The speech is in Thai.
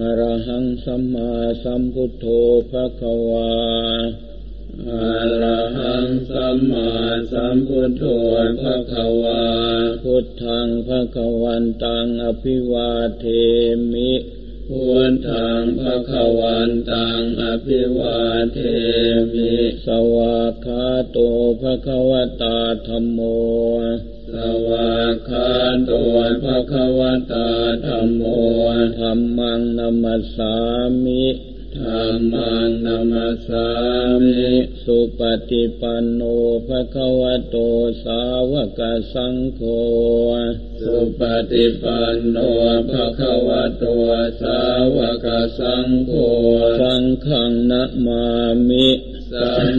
อรหังสัมมาสัมพุทโธภะคะวาอะระหังสัมมาสัมพุทโธภะคะวาพุทธังภะคะวันตังอภิวาเทมิพุทธังภะคะวันตังอภิวาเทมิสวากขาโตภะคะวตาธัมโมสวากขาโตภะคะวตาธัมโม ธัมมังนัมสสามิธัมมังนัมสสามิ สุปฏิปันโนภะคะวะโตสาวกสังโฆ สุปฏิปันโนภะคะวะโตสาวกสังโฆ สังฆังนะมามิ สัง